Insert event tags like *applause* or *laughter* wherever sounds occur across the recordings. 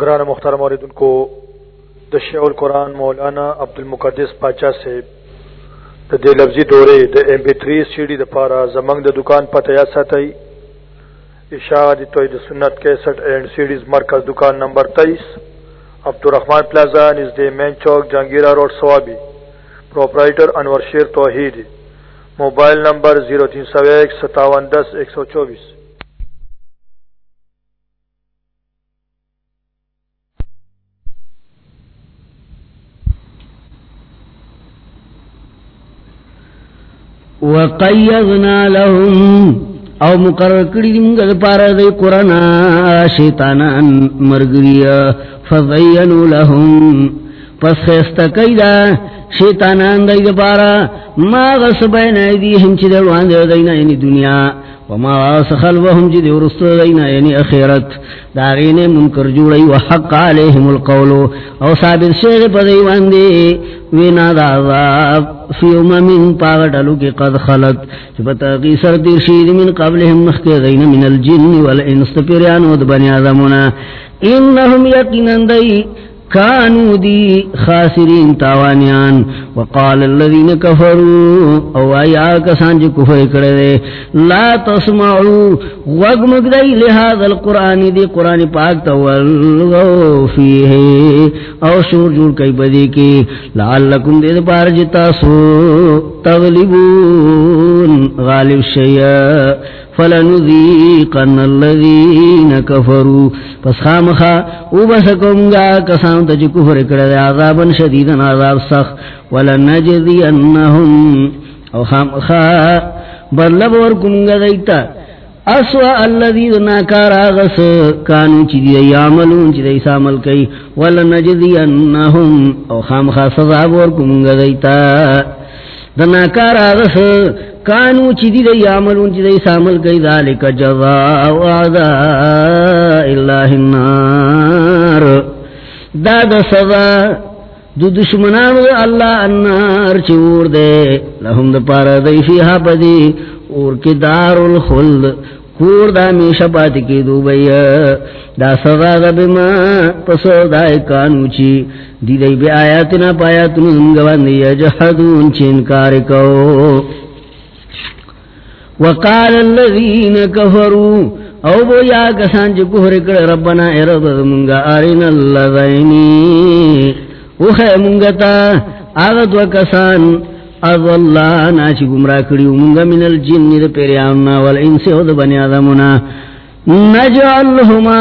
گران مختار موردن کو دشع القرآن مولانا عبد المقدس پاچا سے د دې لفظي دورې ایم بی تھری سیډي دا پارا زمنگ دا دکان پر یا ساتي اشاد توحید سنت 61 اینڈ سیڈیز مرکز دکان نمبر تیئیس۔ Abdul Rahman plaza نزدې main Chowk, Jahangira road, Swabi. Proprietor Anwar Sher Tauheed. Mobile number 03015710124 وقیضنا لهم، او مقرر کری دنگا پارا دی قرآن شیطانان مرگریا فضینو لهم. پس خیستا کئی دا شیطانان دی پارا ما غصبین ایدی ہمچی دروان دی دینا یعنی دنیا. وما آسخل وهم جد ورست دینا یعنی اخیرت داغین منکر وحق علیہم القولو او ثابت شیغ پا دیوان دی وینا دا عذاب فی اممین پاگٹلو کی قد خلط چپتا کی سر دیر شید من قبلهم مخی دین من الجن والانست پیریان ود بنی آدمونا انہم یقینن دی کانو دی خاسرین تاوانیان وقال الذین کفروا او آیا کسان جی کفر کردے لا تسمعو وگمگ دی لہذا القرآن دی قرآن پاک تولغو فیہ، او شور جور کئی بدی کی، لعلکم دید پار جتاسو تغلبون، غالب شیع فلنذیقن الذین کفروا پس خامخا او بسکمگا کسان تجی کفر کرد عذابا شدیدا عذاب سخ ولنجدی او خامخا برلب ورکمگا دیتا. اسوا الذی ناکار آغس کانو چی یعملون چی سامل کئی ولنجدی او خامخا سزاب ورکمگا دیتا. دناکار آغس کانو چی دی دی عملون چی دی سامل کئی ذالک جزاء وعداء اللہ النار. دا دا سزا دو دشمنان دا اللہ النار چور دے. لهم دا پارا دی فیہا پدی اور کی دار الخلد کور دا میشا پاتی کی دو بی دا سزا دا بما پسو دا کانو چی. دی دی بی آیاتنا پایاتنا انگوان دی جہدون چینکار کو. وقال الذين كفروا، او بو یا کسان چ کفر کر ربنا ارب منگا ارنا الذين او خے منگا تا اغد وکسان اضلانا چ گمراہ کڑیو، منگا من الجن د پیریانا والانس او د بنی آدمنا نجعلهما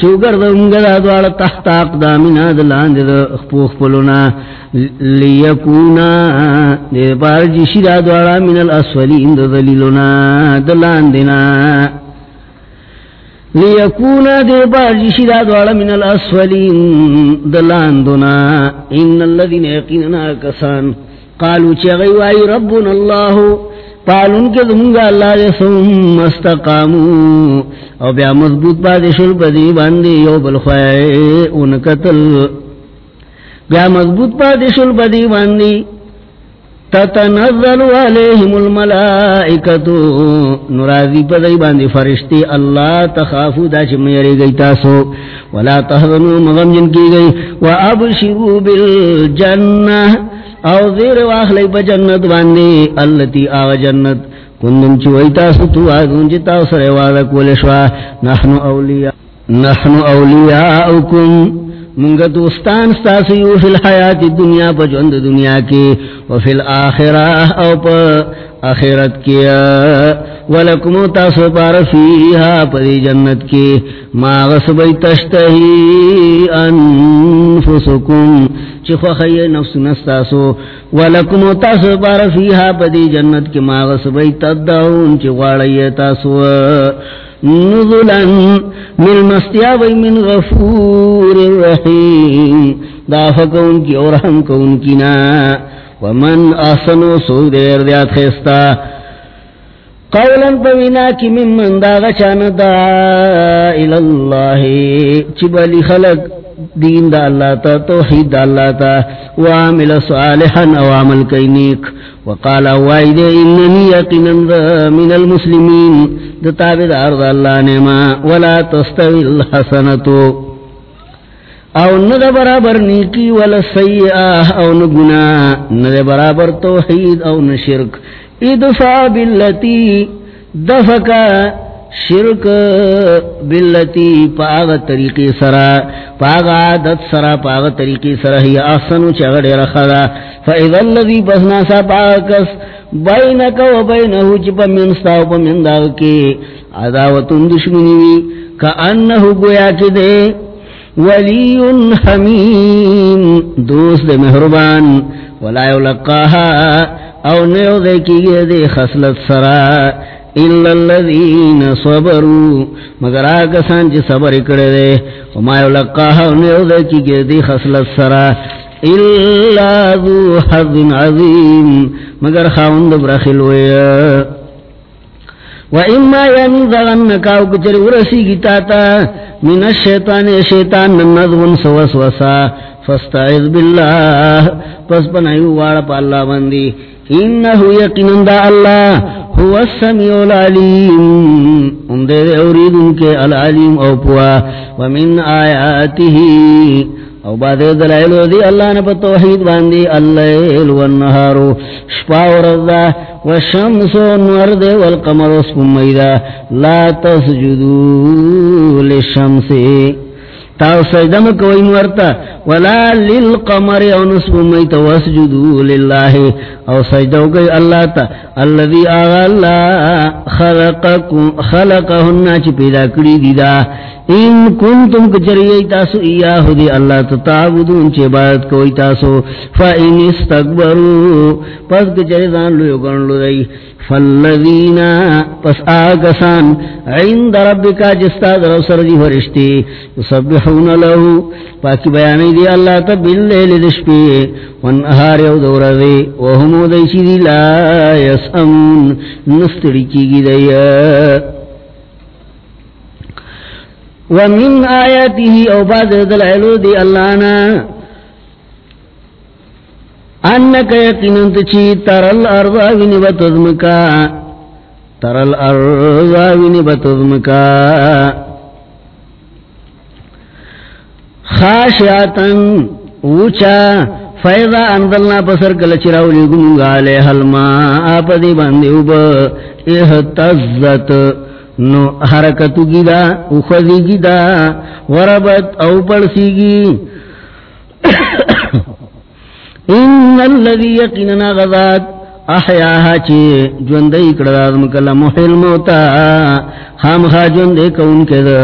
چوگر دنگا دا دوار تحت اقدامنا دلاند دا اخپوخ پلونا لیکونا دے پار جیشی دا دوارا من الاسولین دا دلیلونا دلاندنا لیکونا دے پار جیشی دا دوارا من الاسولین دلاندنا ان اللذین یقیننا کسان قالو چغیوائی ربنا اللہو پالن کے دنگا اللہ دے سم مستقامو او بیا مضبوط با دے شل بدی باندے یو بلخوائے ان قتل بیا مضبوط با دے شل بدی باندے تتنزل علیہم الملائکتو نرازی پدی باندے فرشتی اللہ تخافو دا چھ گئی تاسو ولا تحضنو مغم جن کی گئی و بالجنہ او زیر واخلی پا جنت باندی اللتی آغا جنت. کندم چوئی تاسو تو آگون جی تاو سر وعدا کولشوا نحنو اولیاء نحنو اولیاءکم منگا دوستان ستاسیو فی الحیات دنیا پا جند دنیا کی. وفی الاخرہ او پا آخرت کیا ولکمو تاسو پار فیہا پدی جنت کی. ما غصبی تشتہی انفسکم. چی خوخی نفس نستاسو. ولکمو تاسو پار فیہا پدی جنت کی ما غصبی تدعون چی غاڑی تاسو. نزلا من مستیابی من غفور رحیم دافا کون کی اور ہم کون کی نا. ومن احسنو سو دیر دیات خیستا. قولا پوینا کی من من دا غچان دا الاللہ. چبالی خلق دین دا اللہ تا، توحید دا اللہ تا۔ وعمل صالحا او عمل کئی نیک۔ وقال وائد اننی یقنن دا من المسلمین۔ دا تابدار دا اللہ نما ولا تستوی الحسنتو او ند برابر نیکی ولا سیئہ او نگنا ند برابر توحید او نشرک ادفع باللتی دفکا شرک باللتی پاغ طریقی سرا پاغ عادت سرا پاغ طریقی سرا، ہی آسنو چگڑ رخدا فاذا اللذی بسنا سا پاکس بینکا و بینہو چپا منستا و پا من داغ کے عداوتن دشمنی کا انہو گویا کی دے ولی حمیم، دوست دے مہربان. ولا یلقاها او نیو دے کی گئے دے خسلت سرا. الا الذین صبروا. مگر آگسان جی صبر اکڑے دے. وما یلقاها او نیو دے کی گئے دے خسلت سرا. الا ذو حظ عظیم. مگر خاوند برخل ویا وَإِمَّا يَنْزَغَنَّكَ أَوْ كُتِرِ وَرَسِي گِتَاتَ من الشیطان شیطان ننظر سوسوسا. فاستعذ باللہ پس بنائیو وارا پا اللہ بندی انہو یقنن دا اللہ. هو السمیع العلیم اندے اورید ان کے العلیم او پوا. ومن آیاته او بعد دلائلو دی اللہ نے توحید باندی اللیل والنہارو شپا ورزا والشمس والنورد والقمر وسپمیدا لا تسجدو للشمس. تاو سجدہ مکوئی نورتا ولا للقمر او نسپمیتا وسجدو للہ او سجدہ گئی اللہ تا اللذی آغا اللہ خلقہننا چی پیدا کری دیدا ان کنتم کچری تاسو ایاہو دی اللہ تتعبدون چی عبادت کوئی تاسو. فا ان پس کچری دان لو گن لو دی فالذین پس آگسان عند ربکا جستا در سر دی فرشتی سبحون لہو پاکی بیانی دی اللہ تا باللیل دشپی وانہار یو دور دی وہمو دیشی دی لا یسامون نستڑی کی گی دی۔ ومن آیاته او بعد دلائلو دی اللہ نا۔ انکا یقیننت چی ترال ارضاوین بتظمکا ترال ارضاوین بتظمکا خاشعتن اوچا فیضا اندلنا پسر کل چراولی گنگا لے حلما آپ دی باندی اوبا احتزت نو حرکتو کی دا اخذی کی دا وربت او پڑسی گی *coughs* ان اللذی یقیننا غذات احیاها چی جوندے اکڑا مکلا محل موتا خام خا جوندے کون کے دا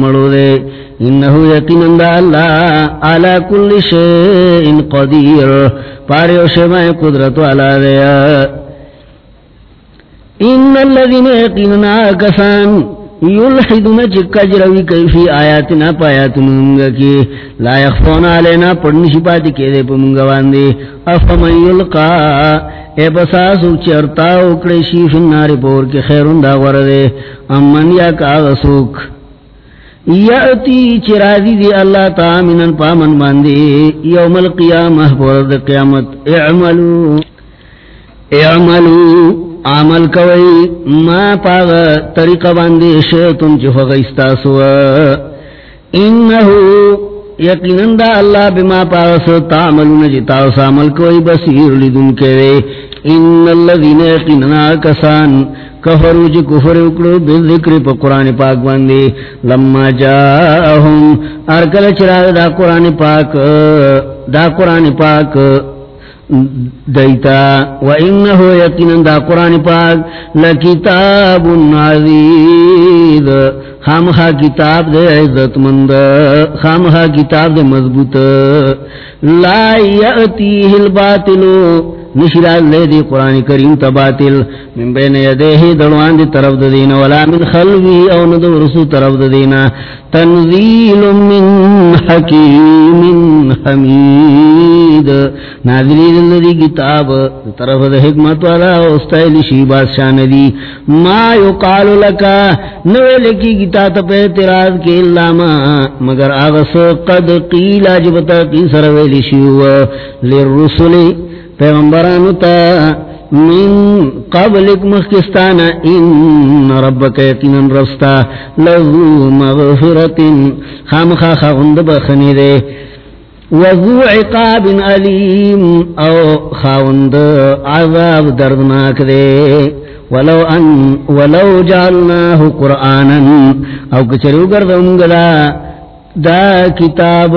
مڑو دے انہو یقینن دا اللہ علا کل شئین قدیر پاریو شمائے قدرت والا دیا ان الذين يقيننا كسان يلحدون جروي كيفي آياتنا پاياتنا کی۔ لا يخفون علينا پڑنی شپاتی کے دے پا پمونگا واندے افمن يلقا اے بسا سوک چرتا اکڑے شیف النار پور کے خیرون دا وردے امن یا کاغ سوک۔ یعطی چرازی دی اللہ تا منن پامن باندے یوم القیامہ پورد قیامت۔ اعملو اعملو، عمل کوئی۔ ما پاغ طریقہ باندے شیطن چی چفا غیستاسو انہو یقینن دا اللہ بما پاغ سو تعملون جتاو سامل کوئی بسیر لدن کے وے۔ ان اللذین یقیننا کسان کفرو چی کفر اکڑو بالذکر پا قرآن پاک باندے۔ لما جاہم ارکل چراغ دا قرآن پاک، دا قرآن پاک دیتا۔ و وَإِنَّهُ يَقِنًا دا قرآن پاک لَكِتَابٌ عَزِيدٌ خامخا کتاب دے عزت مند، خامخا کتاب دے مضبوط۔ لا یأتیه الباطلو نشرال لے دی قرآن کریم تباطل من بین یدیہ دلوان دی طرف دین ولا من خلوی او ندو رسو طرف دین تنزیل من حکیم حمید. نازلی دل دی کتاب طرف دی حکمت والا استائل شی بادشاہ ندی. ما یقال لکا نوے لکی کتاب پہ اعتراض کے اللہ ما. مگر آغس قد قیل عجبتا کی سرویلی شیو لرسلی پیغمبرانو تا من قبلک مخکستانا، ان ربک یقینا رستا لذو مغفرت خامخا خاغند بخنی دے وذو عقاب علیم، او خاغند عذاب دردناک دے. ولو ان، ولو جعلناه قرآنا، او کچرو گردنگلا دا کتاب،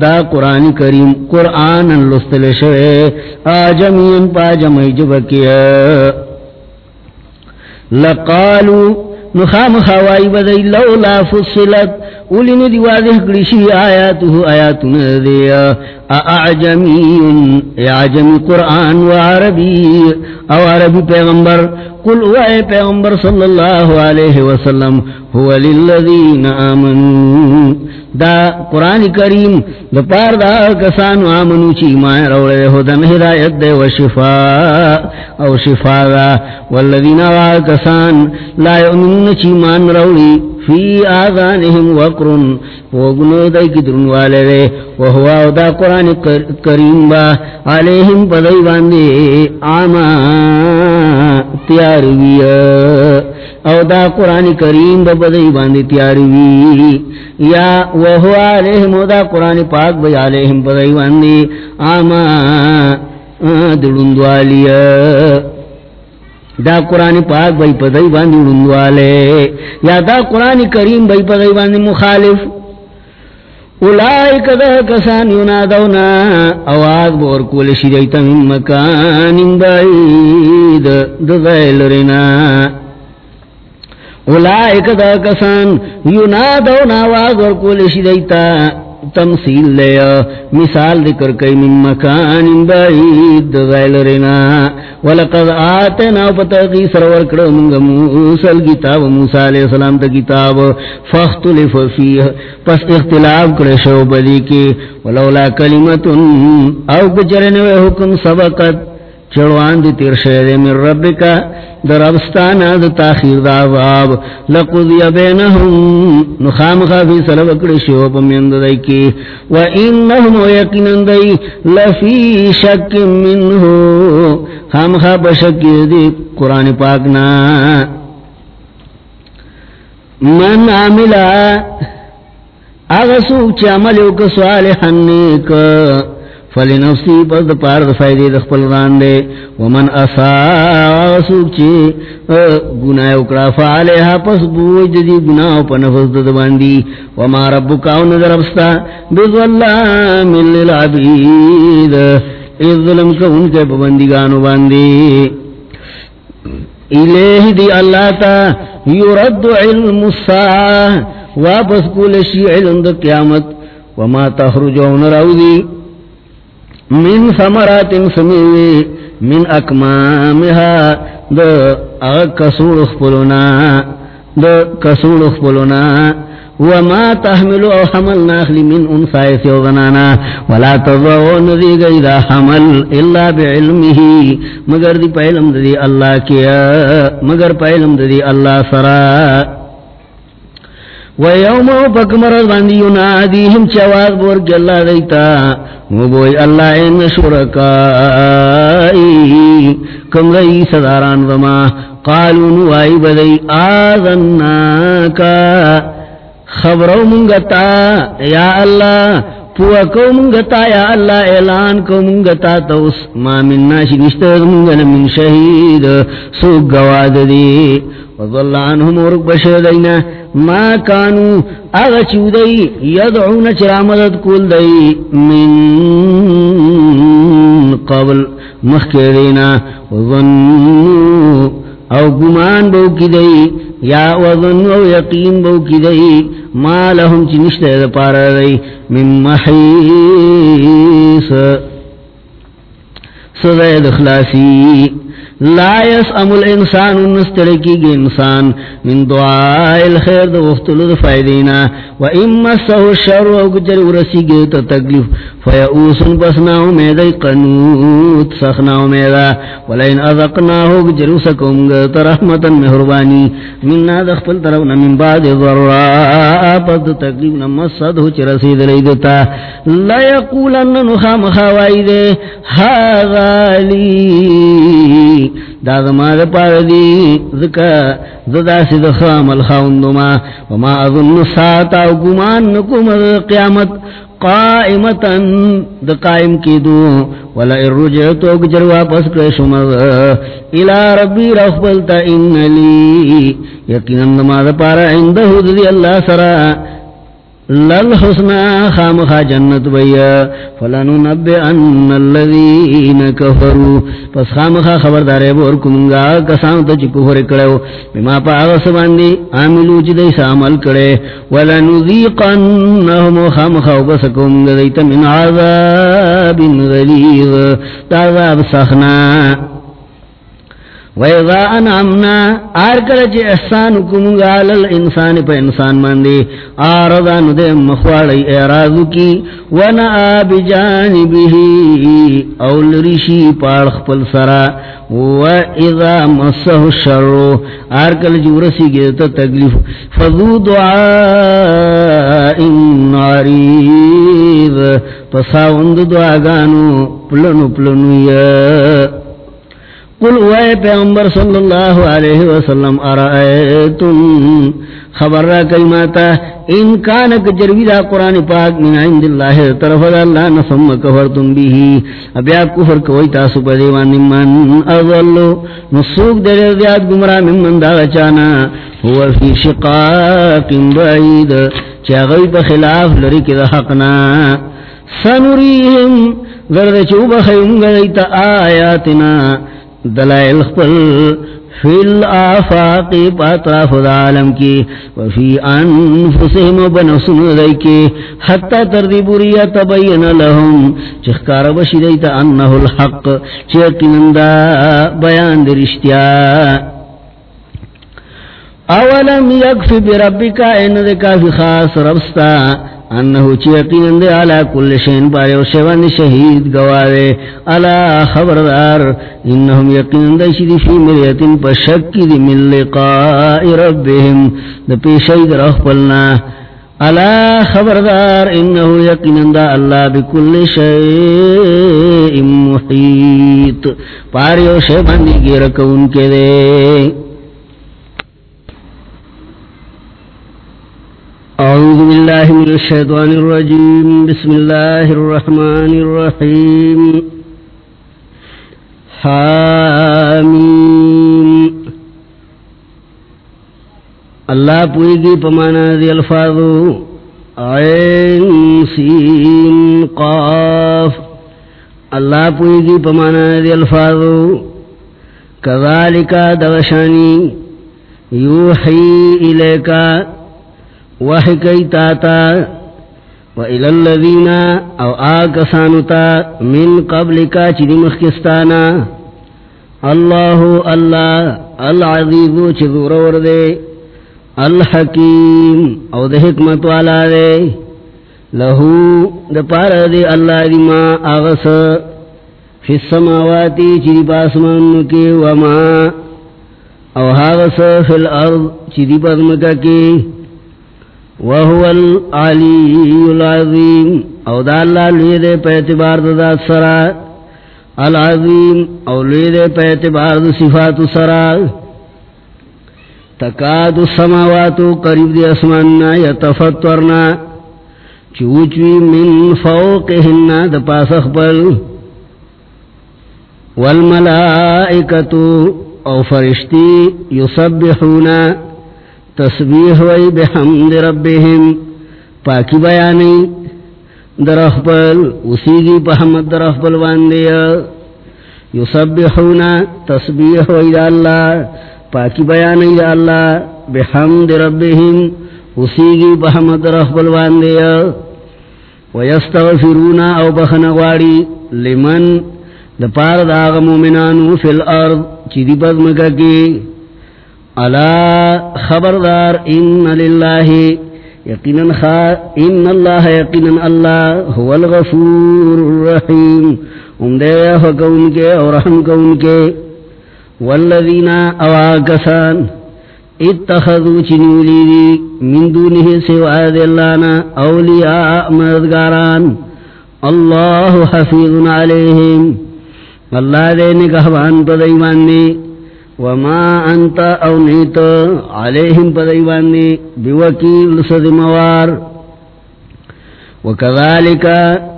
دا قرآن کریم قرآن لستل شوئے آجمین پا جمعی جبکیا لقالو نخام خوائی بدئی، لولا فصلت، اولی ندی واضح کرشی آیاتو آیاتنا دیا اعجمین اعجمی قرآن و عربی، او عربی پیغمبر، قل وائے پیغمبر صلی اللہ علیہ وسلم، هو للذین آمنون دا قرآن کریم دا پار دا کسانو آمنو چی مائن روڑے دے ہدن ہدایت دے و شفاء او شفاء دا۔ والذین آغا کسان لا یؤمنون چی مان روڑی، فی آغانهم وقرن وگنو دائی کی درن والے دے۔ وہوا دا قرآن کریم با، علیہم پدائی باندے، آما تیاروی او دا قرآن کریم با پدائی باندے تیاروی یا وہوا علیہم دا قرآن پاک با علیہم پدائی باندے آما درن والی دا قرآن پاک بھائی پدائی باندی اڑندوالے یا دا قرآن کریم بھائی پدائی باندی مخالف. اولائک دا کسان ینادونا. آواز بور کول شیدیتا من مکان بعید دا غیل رنا. اولائک دا کسان ینادونا آواز بور کول تمثیل لیا، مثال ذکر کئی من مکان بعید غیل رنا، ولقد آتنا پتاقی سرور کرو منگا موسیٰ الگتاب، موسیٰ علیہ السلام تا کتاب، فاختلف فیہ، پس اختلاف کرشو بدی کی، ولولا کلمتن، او کچرنوے حکم سبقت چڑوان دی تیر شہدے من رب کا در ابستانا دا تاخیر دا عذاب لقضی بینہم نخام خافی سلب کرشیو پا میند دائی کی. و انہم و یقینن دائی لفی شک منہو. خام خواب شکی دی قرآن پاکنا من عملا اغسوک چا عملیو کسوالحن نیک فلی نفسی پس دا پار دا فائدی دا خپل راندے ومن اسا سوک چی گناہ اکڑا فعلیہا پس بوج دی گناہ پا نفس دا باندی وما ربو کاؤن دا ربستا بظلام للعبید. از ظلم کا ان کے پابندگانو باندی الیہ دی اللہ تا یرد علم الساعة. واپس کولشی علم دا قیامت. وما تخرجون راودی من ثمرات سمیوی من اکمامها د کسول خپلونا د کسول خپلونا وما تحمل او حمل ناخلی من انسائی سیو زنانا ولا تضعو نذی گئی حمل الا بعلمه. مگر دی پا پہلم دی اللہ کیا، مگر پا پہلم دی اللہ سرا. ویوم پک مرض باندی ینادیہم چواز اللہ دیتا مبوئی اللہ ان شرکائی کم رئی صداران وما قالو نوائی بدئی آذناکا خبرو منگتا یا اللہ پوا کو منگتا یا اللہ اعلان کو منگتا تو اس ما من ناشی نشتر منگن من شہید سوک گواد دی وظل عنهم ما کانو، اغا چودئی یدعون چرا مدد کول دئی من قبل مخیرینا وظنو او گمان بو کی دئی یا وظنو او یقین بو کی دئی ما لهم چی نشتے دا پارا دئی من محیس سزید اخلاسی لا يسأم الانسان نسترکی گی انسان من دعاء الخیر دو وقتلو دو فائدینا و اما سہو الشر و کچر ورسی گی تا تکلیف فیعوسن پسناو میدی قنوت سخناو میدا ولین اذقناو کچر سکم گی تا رحمتا محربانی من نادخ پل من بعد ضراء پد تکلیف نمسد ہو چر رسید لیدتا لا یقولن نخام خوائی دے هذا لی دا زما دا پار دی ذکا زدا سید خامل خاندما وما اظن ساتا و گمان نکم قیامت قائمتا دا قائم کی دو ولا ارجعتو گجر واپس کرشم الى ربی رخبلتا ان لی یقینا ما دا پارا عندہو دی اللہ سرا لل حسنا خام خا جنت بیا فلانو نبی ان کفرو پس خام خا خبردار بور کمنگا کسان تا چی کفر کڑو بما پا آغس باندی آملو چی دیس عمل کڑے. ولانو ذیقنہم خام خا بسکمنگا دیتا من عذاب غلیظ. تعذاب سخنا. وَإِذَا أَنْعَمْنَا آرکل چی احسان کمگا للانسان پا انسان ماندی آردان دے مخوالی اعراضو کی، ونعا بجانبہی اول رشی پارخ پل سرا، وَإِذَا مَسَّهُ الشَّرُّ آرکل چی ورسی گیتا تکلیف، فَذُو دُعَاءٍ عَرِيض پساوند دعاگانو، پلنو پلنو یا قل وے پیغمبر صلی اللہ علیہ وسلم، ارائیتم خبر را کلماتا ان کانک جروی دا قرآن پاک من عند اللہ، طرف دا اللہ نفم کفرتم بیہی ابیا کفر کوئی تاسو پا دیوان من اضلو نصوک دیر دیاد گمرا من من دا چانا. ہوا فی شقاق بعید. چاگوی پا خلاف لرک دا حقنا. سنوریہم گرد چوب خیم گریتا آیاتنا. دلائل خپل فی الافاق پاتراف دا عالم کی، وفی انفسهم بنفسن دی کی، حتی تردی بوریا تبین لهم چخکار بشی دیتا انہو الحق چیقنن دا بیان درشتیا اولم یکفی بربکا این دکا فی خاص ربستا انہو چی یقینن دے علا کل شین پارے و شیوان شہید گوارے. علا خبردار، انہم یقینن دے شدی فی مریتن پا شکی دی من لقاء ربهم دا پیشای در اخپلنا. علا خبردار، انہو یقینن دا اللہ بکل شیئ محیط. پارے و شیوان دی گیرکون کے دے. بالله من الشيطان الرجيم. بسم الله الرحمن الرحيم. حامين اللہ پوئی گی پمانا دی الفاظو عین، سین، قاف. اللہ پوئی گی پمانا دی الفاظو کذالکا دوشانی. یوحی الیکا. وحی کئی تاتا وإلى الذين أو آكسانتا من قبلك چنی مخکستانا اللہ اللہ العظیب چذور وردے، الحکیم او دے حکمت والا دے۔ لہو دے پار دے اللہ دی ما آغس فی السماواتی چنی پاسمان کے وما او آغس فی الارض چنی پاسمکا کے وهو العلي العظيم. او دا اللہ لیے دے پہ دا سرا. العظیم او لیے دے پہ دا صفات سرا. تکاد السماوات قریب دی اسماننا یتفتورنا چوچوی من فوقهن دا پاس اخبر والملائکتو او فرشتی یسبحونا. تسبیح وی بحمد ربهم پاکی بیانی درخبل اسیگی پحمد درخبل واندیا یسبحونا تسبیح وی دا اللہ، پاکی بیانی دا اللہ، بحمد ربهم اسی اسیگی پحمد درخبل واندیا ویستغفرونا او بخنغواری لمن دا پار دا آغا مومنانو فی الارض، چی دی کی۔ الا خبردار ان للہ یقینا خا ان اللہ یقینا اللہ هو الغفور الرحیم ام دے کون کے اور رحم کون کے. والذین اواکسان اتخذوا چنولی من دونه سوا دی اللہنا اولیاء مددگاران. اللہ حفیظ علیہم. اللہ دے نگہبان پا دیوان دی وما انت او نیت علیہم پا دیوان دی بوکیل وکذالک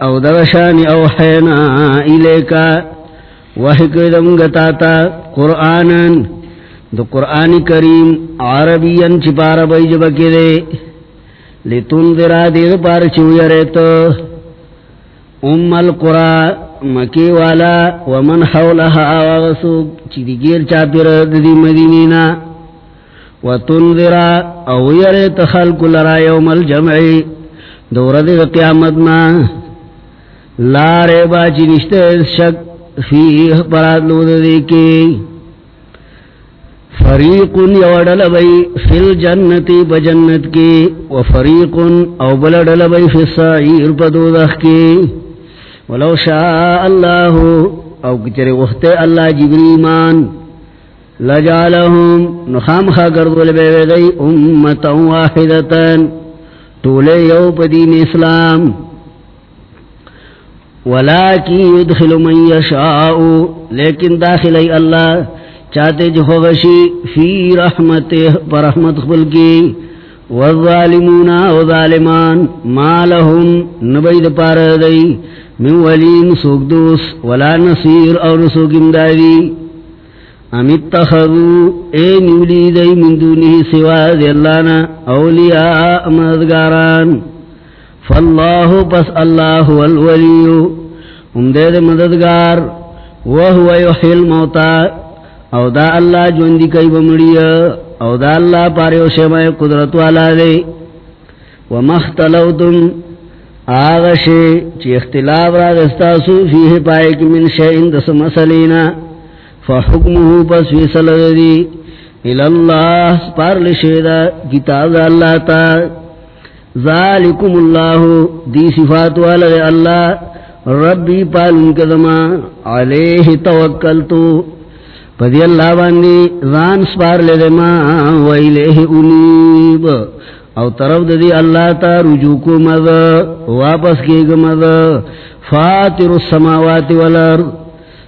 او درشان او حینا الیکا وحکدم گتاتا قرآنا دو قرآن کریم عربین چپار بیجب کرے لتن ذرا دیر پار چویا ریتو ام القرآ مکی والا ومن حولها وغسوب چی دی گیر چاپی رد دی مدینینا. وتن ذرا او یریت خلق لرا یوم الجمعی دورد قیامتنا لا ریبا چی نشتے شک فیہ پرات لود دیکی فریق یوڑل بی فی الجنتی بجنت کی وفریق او بلڑل بی فی السعیر پدودخ کی. ولو شاء اللہ او کچر وقت اللہ جبریمان لجالہم نخام خاکر دول بے دی امتا واحدتا طولے یو پدین اسلام۔ ولیکی يدخل من یشاؤ لیکن داخلی اللہ چاہتے جو خوشی فی رحمت پر رحمت خبل کی۔ والظالمون و ظالمان ما لهم نبید پار دی من ولیم سوک دوس ولا نصیر اور سوک امدادی. ام اتخذو اے نیولی دی من دونی سوا دی اللہنا اولیاء مددگاران. فاللہ پس اللہ والولیو ام دے مددگار. وہو یحیل موتا او دا اللہ جوندی کئی بمڑی او دا اللہ پاریو شمع قدرت والا دے. ومختلوتم آغشے چی اختلاف را دستاسو فیہ پائے کی من شئین دس مسلینا فحکمہو پس فیصل دی۔ الاللہ سپار لشیدہ کتاب دا اللہ تا۔ ذالکم اللہ، دی صفات والا دے اللہ۔ ربی پالن کدما علیہ توکلتو۔ پدی اللہ باندی زان سپار لے دے ما ویلیہ انیب۔ او طرف دی اللہ تا رجوع کو مد واپس کی گمد فاتر السماوات والارض،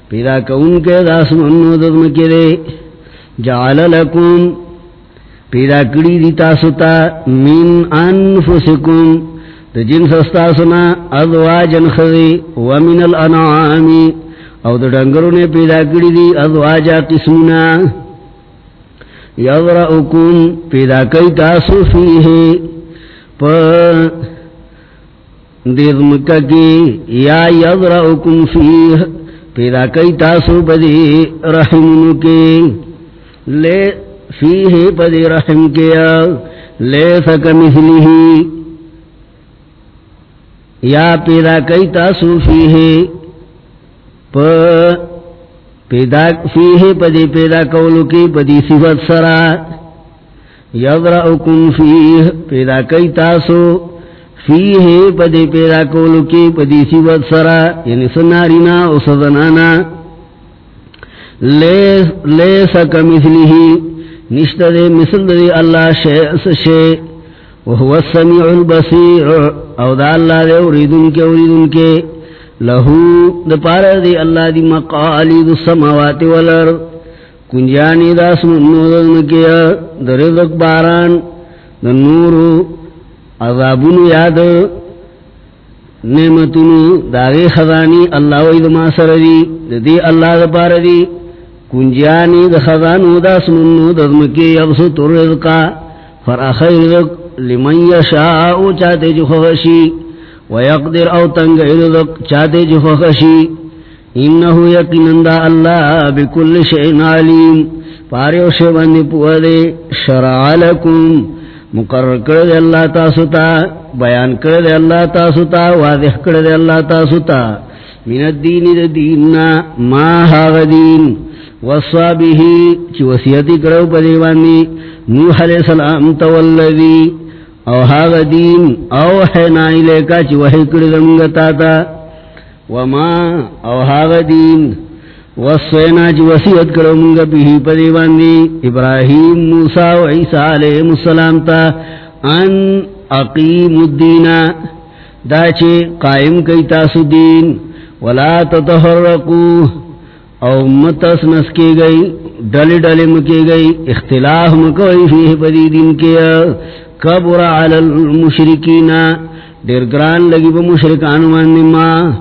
پیدا کون کے داس منو ددم کرے جعل لکم، پیدا کری دی تاستا من انفسکم، دا جنس استاسنا ازواجن خذی ومن الانعامی، او دا ڈنگروں نے پیدا کری دی ازواجا قسمنا یضرعکم پیدا کئی تاسو فیہے پا دیدمکا کی یا یضرعکم فیہ، پیدا کئی تاسو بدی رحمنو کے لے فیہے بدی رحم کیا، لے سک مثلی یا پیدا کئی تاسو فیہے پیدا فیہ پدی پیدا کولو کی پدی صفت سرا یضرعکم فیہ، پیدا کئی تاسو فیہ پدی پیدا کولو کی پدی صفت سرا یعنی سنارینا او سزنانا۔ لیسا کمثلی ہی نشتہ دے، مثل دے اللہ شیئس شیئ وہو السمیع البصیر، او دا اللہ دے، اوریدن کے اوریدن کے۔ لہو دا پارا دی اللہ دی مقالی دا سماوات والارد کنجانی دا سمنو دا مکیا دا رزق باران دا نورو عذابون یاد، نعمتونو دا غی خزانی اللہ وید ما سر دی دی اللہ دا پارا دی. کنجانی دا خزانو دا سمنو دا مکی یبسط رزقا فراخی رزق لمن یشاء چاہتے جو خوشی. ویقدر او تنگ رزق چاہتے جو خوشی انہو یقینن دا اللہ بکل شئن علیم پاریو شبانی پوہدے شرع لکم۔ مقرر کرد اللہ تاسوتا بیان کرد اللہ تاسوتا واضح کرد اللہ تاسوتا من الدین دا دیننا ما حاغ دین۔ وصا وصابہی چی وسیعتی کرو پدیوانی نوح علیہ السلام تولدی۔ او هاغ دین او حینا الیکا چی وحی کردنگتا تا وما او هاغ دین وصینا چی وسیعت کرنگا پیہی پدیوان دی ابراہیم موسیٰ و عیسیٰ علیہ السلام تا ان اقیم الدین. دا چی قائم کئی تاسو دین. ولا تتحرقو. او متس نس گئی ڈلی ڈلی مکی گئی اختلاف مکوئی فیہ پدی دن کیا. کبر علی المشرکین. دیر گران لگی با مشرکان واندی ما.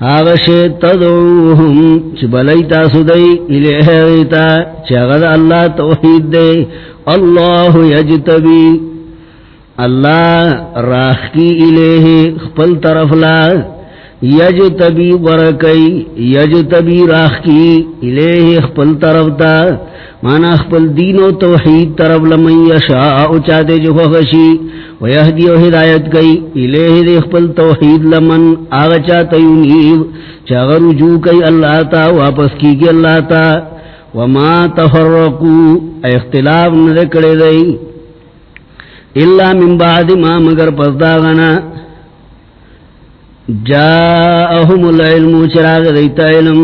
آغش تدعوهم چی بلی تاسو دی الیہ غیتا چی غد اللہ توحید دی. اللہ یجتبی. اللہ راہ کی الیہ خپل طرف لا. یج تبی ورکی یج تبی راہ کی الیہ خپل طرف تا، مانا خپل دین و توحید طرف لمن یشاء چاہتے جو خشی ویہدی و ہدایت کئی، الیہ دے خپل توحید لمن آغا چاہتا یونیب چاگر رجوع کئی اللہ تا، واپس کی گی اللہ تا، وما تفرقو اختلاف ندکڑے دئی اللہ من بعد ما مگر پس داغنا جاءهم العلم چراغ دیتا علم.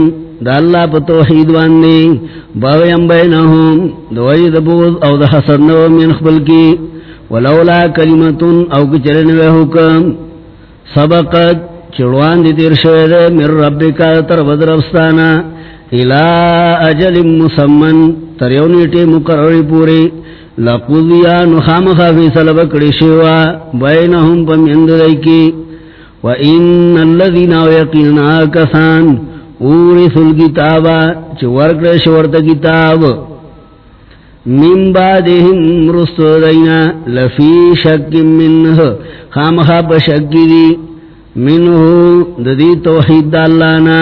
دا اللہ پا توحید واندی باویم بینہم دوائی دبوز او دا حسد نو من خبل کی. ولولا کلمتن او کچرن وی حکم. سبقت چڑوان دی تیر شوید من ربکا تر بدرفستانا الى اجل مسمن تریونیٹی مقرری پوری. لقضیا نخام خافی سلب کڑی شوا بینہم پا مند دیکی وَإِنَّ الَّذِينَ وَيَقِنَا كَسَانْ اُورِثُ الْكِتَابَ چورک شورت کتاب من بعدهم رسو دینا لفی شک منہ خامخا پشک دی منہ ددی توحید دالانا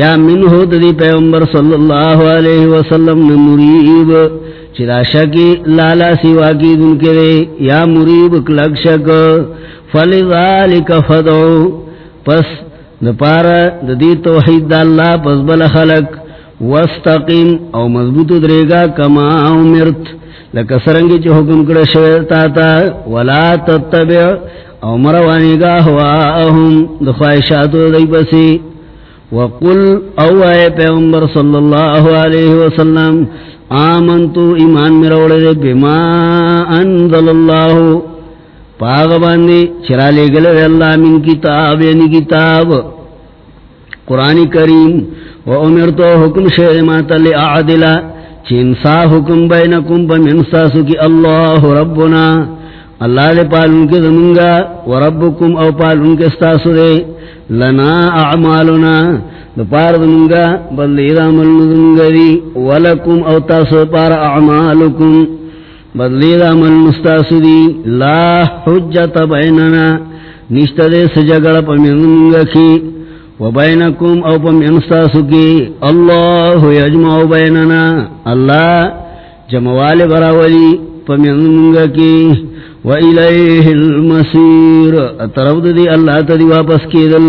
یا منہ ددی پیغمبر صلی اللہ علیہ وسلم مریب چرا شکی لالا سوا کی دن کرے یا مریب کلک شک فلذالک فدعو. پس دپارا دی توحید دا اللہ پس بل خلق. واستقیم او مضبوط دریگا کما امرت. لکا سرنگی چی حکم کڑا شویتا تا ولا تتبع او مروانی گا ہواہم دخواہشاتو دی پسی. وقل او اے پیغمبر صلی اللہ علیہ وسلم، آمنتو ایمان مروڑے دے بما انزل اللہ پاغ باندے چرا لے گلے اللہ من کتاب یعنی کتاب. قرآن کریم و امرتو حکم شہر ماتا لے اعدلا چی حکم بینکم پا منصاسو کی اللہ ربنا. اللہ لے پالن کے زمنگا و ربکم او پالن کے ستاسو دے. لنا اعمالنا دپار زمنگا بلدی دامل نزمنگا دی. ولکم او تاسو پار اعمالکم. بدلی دا من مستاسو لا حجت بیننا نشتا دے سجگڑ پا منگا کی، و بینکم او پا منستاسو کی، اللہ یجمع بیننا، اللہ جموال براولی پا منگا کی، و الیہ المسیر اترود دی اللہ تا دی واپس کی دل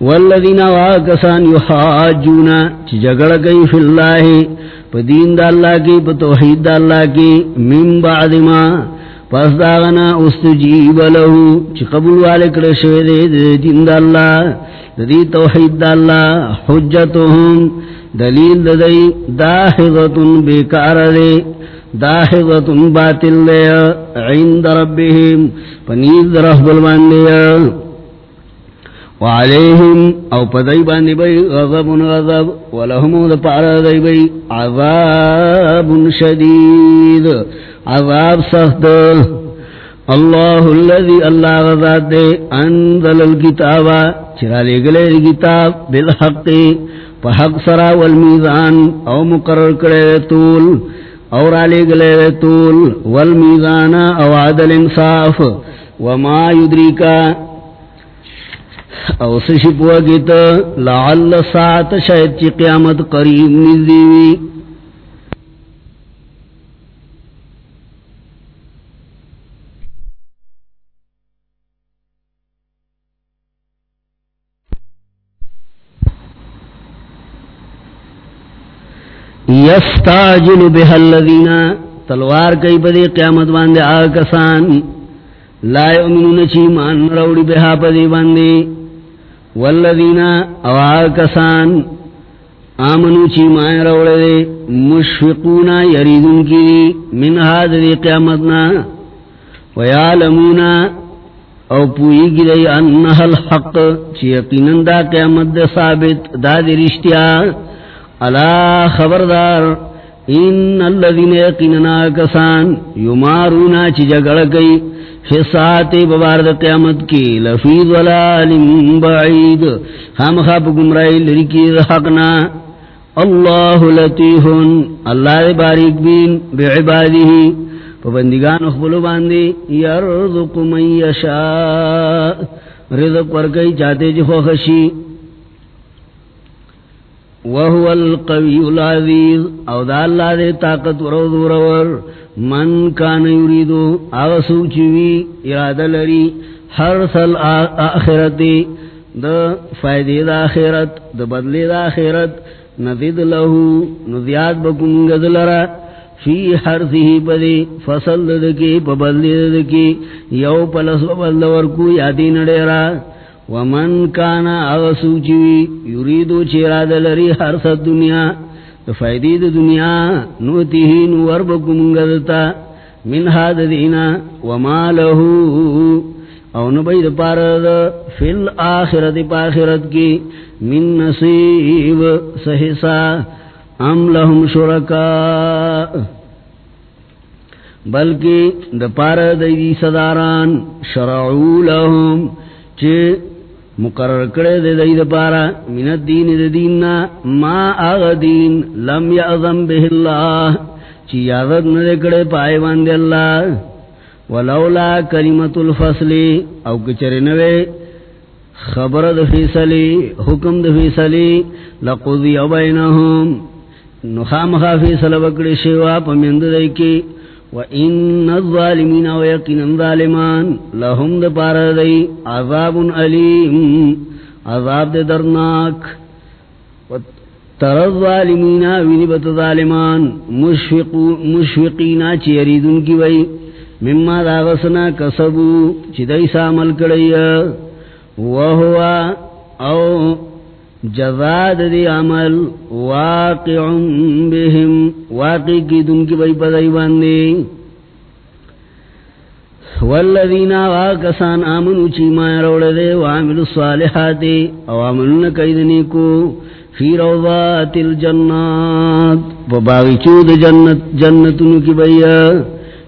والذین واکسان یحاجونا، چی جگڑ گئی فی اللہ پا دین دا اللہ کی، پا توحید دا اللہ کی، من بعد ما پس داغنا استجیب لہو، چی قبول والے کرشوے دے دین دا اللہ دی توحید دا اللہ حجتهم دلیل دا دی داہضتن بیکار دے داہضتن باطل دے، عند ربهم پنیز رحب البان دے وعليهم او پدای باندې بی غضب غضب ولهم د پارا دی بی عذاب شدید. عذاب سخت. الله الذي الله غذات دے انزل الكتاب چرا لے گلے کتاب بالحق فحق سرا والمیزان او مقرر کرے طول اور علی گلے طول والمیزان او عدل انصاف وما يدريكا او سشی پوگیت لعل ساعت شاید چی قیامت قریب نزدیوی یستاجل بها الذین، تلوار کئی بدی قیامت باندے آکسان لا یؤمنون چی مان روڑی بها بدی باندے والذین اواکسان آمنو چی مان روڑے دے، مشفقون یریدن کی دی، من حاضر قیامتنا ویعلمون او پوئی گی دی انہا الحق، چی یقینن دا قیامت دا ثابت، دا دی رشتیا۔ الا خبردار، ان الذين يقيننا كسان يمارونا چ جگڑ گئی حسات ببارد قیامت کی لفید ولال بعید۔ ہم خب گمرائی لرکی حقنا اللہ لطیحن اللہ باریک بین بعبادی پبندگان اخبرو باندی، یرزق من یشاء۔ رزق ورکی چاہتے جی خوخشی۔ وهو القوی العزیز او دا اللہ دے طاقت ورو دورور من کان یریدو آغسو چوی ارادہ لری. حرث آخرت دا فائدی دا آخرت دا بدلی دا آخرت. ندید لہو ندیاد بکنگد لرا. فی حرثی پدی، فصل دکی پا بدلی دکی یو پلس ببدل ورکو یادی نڈیرا. ومن کانا اغسو چوی یریدو چیرا دلری حرس دنیا فائدی دا دنیا نوتیہی نور بکمگدتا من حاد دینا، وما لہو، او نبید پارد فی الاخرت پاخرت کی، من نصیب سحسا ام لهم شرکا۔ بلکہ دا پارد دی صداران، شرعو لهم چے مقرر کرے دے دے دے پارا، من الدین دے دیننا، ما آغا دین، لم یعظم بہ اللہ، چی یادت ندے کرے پائے باندے اللہ، ولولا کلمت الفصل، او کچرے نوے خبر دے فیصلی حکم دے فیصلی لقضی بینہم نخام خافی صلب سلبکڑی شیوا پمند دے کی وَإِنَّ الظَّالِمِينَ وَيَقِنًا ظَالِمَانَ لَهُمْ دَبَارَ دَي عَذَابٌ أَلِيمٌ عذاب دے درناک۔ تَرَ الظَّالِمِينَ وِنِبَتَ ظَالِمَانَ مُشْفِقِينَ چِيَرِيدُن کی وئی۔ مما داغسنا کسبو، چی دیسا عمل کڑی وَهُوَ او جزاد دی عمل واقع بهم. واقع کی دن کی بھئی پدائی باندی والذین واقسان آمنو چی مایا روڑ دے وعملو الصالحاتی او عملن قیدنی کو فی روضات الجنات. و باغی چود جنت جنتنو کی بھئی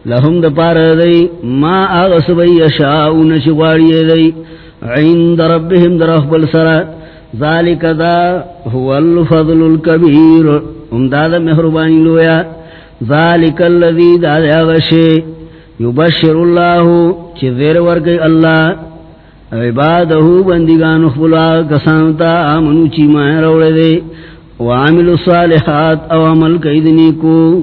لهم دا پار دی ما آغس بھئی شاؤن چغاڑی دی عند ربهم در اخبال سرات ذالک دا هو الفضل الكبیر۔ امداد مہربانی لویا۔ ذالک اللذی دا دا غشے یبشر اللہ چی ذیر ورگئی اللہ۔ عبادہو بندگان اخبلا کسانتا آمنو چی مائن روڑے دے۔ وعامل صالحات او عمل قیدنی کو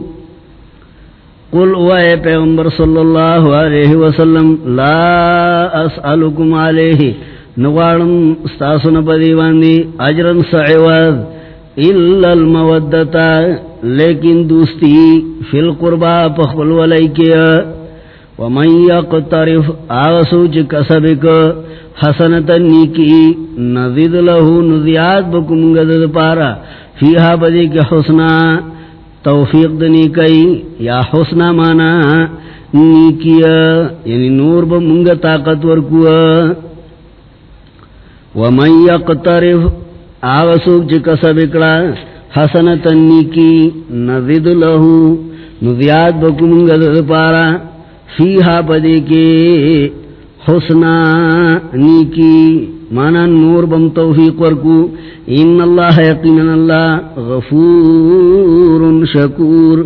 قل اوائے پیغمبر صلی اللہ علیہ وسلم، لا اسألکم علیہ۔ نغارم استاسن پدی باندی اجرن سعواد، الا المودتا لیکن دوستی فی القربا پخبل ولی کیا ومن یقترف آغسو چی کسبک حسنتا نیکی، نزید لہو نزیاد بکم گدد پارا، فیہا بدی کے حسنا، توفیق دنی کئی، یا حسنا مانا، نیکیا یعنی نور بمنگ طاقت ورکوا ومن یقترف آغسوک چی جی کسب اکڑا حسنتا نیکی نزد لہو نزیاد بکمنگد پارا، فیہا پدے کے حسنا نیکی، مانا نور بم توفیق ورکو، ان اللہ یقینا اللہ غفور شکور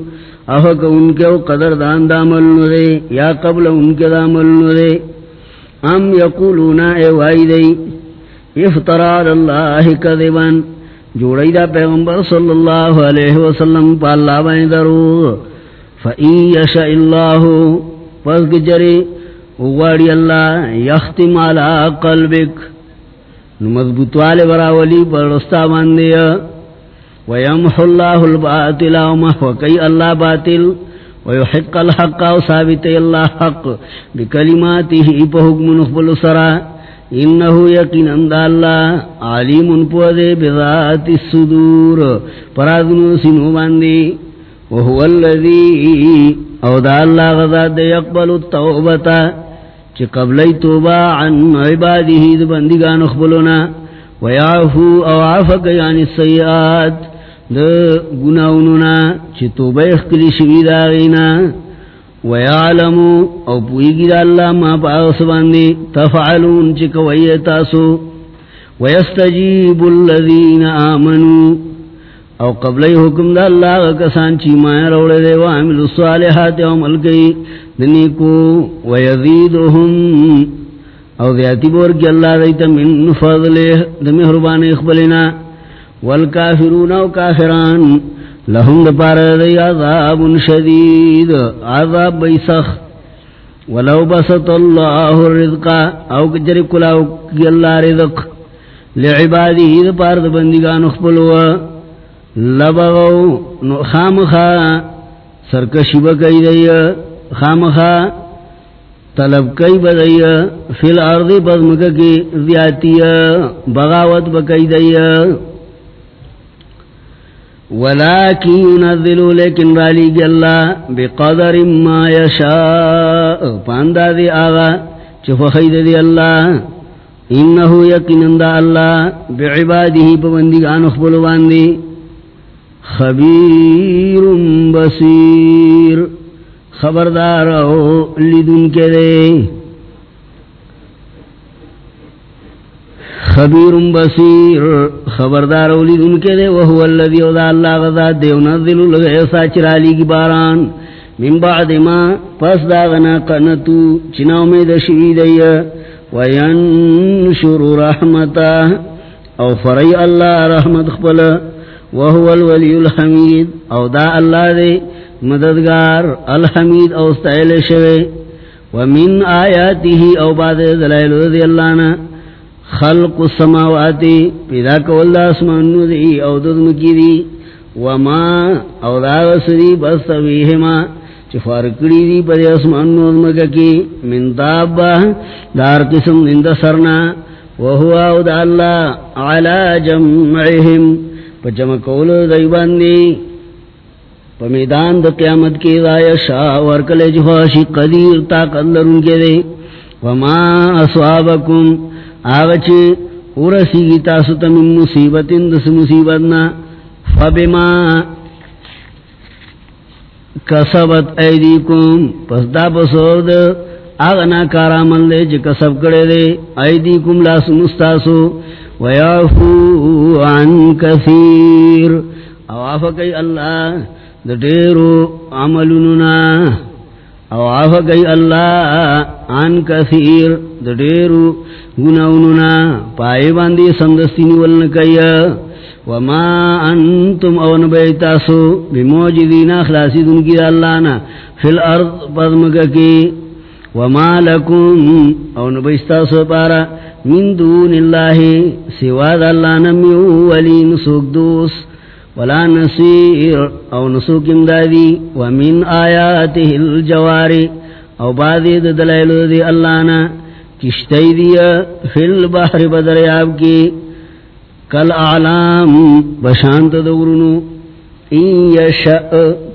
احق ان کے قدر دان دامل نرے یا قبل ان کے دامل نرے ام یقولونا، اے وائی دئی افترا اللہ کذبان جوڑی دا پیغمبر صلی اللہ علیہ وسلم پا اللہ بین درو۔ فَإِن يَشَئِ اللَّهُ پس گجری اغواری اللہ، یختم علا قلبک۔ نمضبط والے براولی پر رستا باندیا ویمح اللہ الباطل ومحوکی اللہ باطل، ویحق الحق و ثابت اللہ حق۔ بکلماته پا حکم نخبل سرا۔ انہو یقین اندہ اللہ علیم پودے بذات الصدور پرادنو سنو باندی وہو اللذی او دا اللہ غزاد دے یقبل التوبتا چی قبلی توبا عن عبادی دا بندگان اخبلونا ویعفو او عفق یعنی السیئات دا گناونونا چی توبہ اخکلی شوی داغینا ویعلمو او پویگی دا اللہ ما پاغس باندی تفعلون چی کوئی تاسو ویستجیب الذین آمنو او قبل حکم دا اللہ کسان چی مایا روڑے دے وعمل الصالحات او ملکی دنی کو ویزیدهم او دیاتی بور کی اللہ دیتا من فضل دمی حربان اخبلنا والکافرون او کافران لهم دا پارا دی عذاب شدید. عذاب بیسخ ولو بسط اللہ الرزقا او کجر کلاو کی اللہ رزق لعبادی دا پارا دا بندگان اخبلوا لبغو. خامخا سرکشی بکی دی. خامخا طلب کئی بدئی فی الارض بزمک کی زیادتی بغاوت بکی دی. ولیکی ینزلو لیکن رالی گی اللہ بقدر ما یشاء پاندا دی آغا چفو خید دی اللہ انہو یقین دا اللہ بعبادی پبندگان اخبرو باندی خبیر بصیر خبردار لدن کے دے خبیر بصیر، خبردار لدن کے دے، وہو اللذی وضع اللہ غذا دیو نظل لغیسا چرالی کی باران. من بعد ما پس داغنا قنتو چناو میں دشوی دی وینشر رحمتا. او فری اللہ رحمت خپلا وهو الولي الحميد او دا اللہ دے مددگار الحمید او استعیل شوے. ومن آیاته او بعد دلائل دی اللہ نا خلق السماواتی پیدا کول دا اسمانو دی او ددمکی دی. وما او دا غسری بستویہما چفارکڑی دی پدی اسمانو دمکا کی. من دابا دار قسم دند سرنا. وهو او دا اللہ علا جمعهم پجمع کول دیباندی پا میدان دا قیامت کی دایا شاہ ورکل جواشی قدیر طاقت لرن کے دے وما اصوابکم آغچی ورسی گی تاستا من مصیبت دس مصیبتنا فبما کسبت ایدیکم، پس دا بسور دا آغنا کارامل دے چی کسب کرے دے، ایدیکم لاس مستاسو، ویعفو عن کثیر۔ او آفا اللہ دا دیرو عملننا او آفا اللہ عن کثیر۔ دا دیرو گناوننا پائے باندی سندستینی ولنکی وما انتم او نبیتاسو بموجدین اخلاسی دن کی اللہنا فی الارض پدمککی وما لکم او نبیتاسو پارا من دون اللہ سواد اللہ نمیو ولی نسوک دوس ولا نصیر او نسوک امدادی ومن آیاته الجواری او بادی دلائل دی اللہ نا کشتی دیا فی البحر بدریاب کی کل اعلام بشانت دورنو این یشأ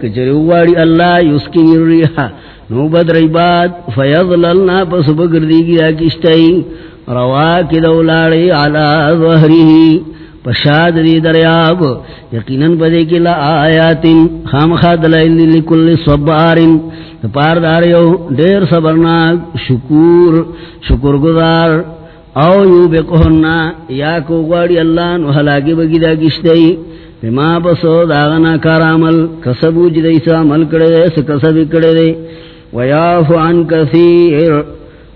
کچرواری اللہ یسکن الریحا نو بدری عباد فیضللنا پس بگردی گیا کشتی رواک دولاری علا ظہری پشاد دی دریاب یقیناً بدے کی لآیاتن خام خاد لائل لکل صبارن. پار داریو دیر صبرناک شکور شکر گزار او یو بے بکہننا یا کو گواری اللہ نو حلاکی بگی دا گشتی بما بسو داغنا کارامل کسبو جدیسا عمل کڑے دے سکسب کڑے دے. ویافو عن کثیر.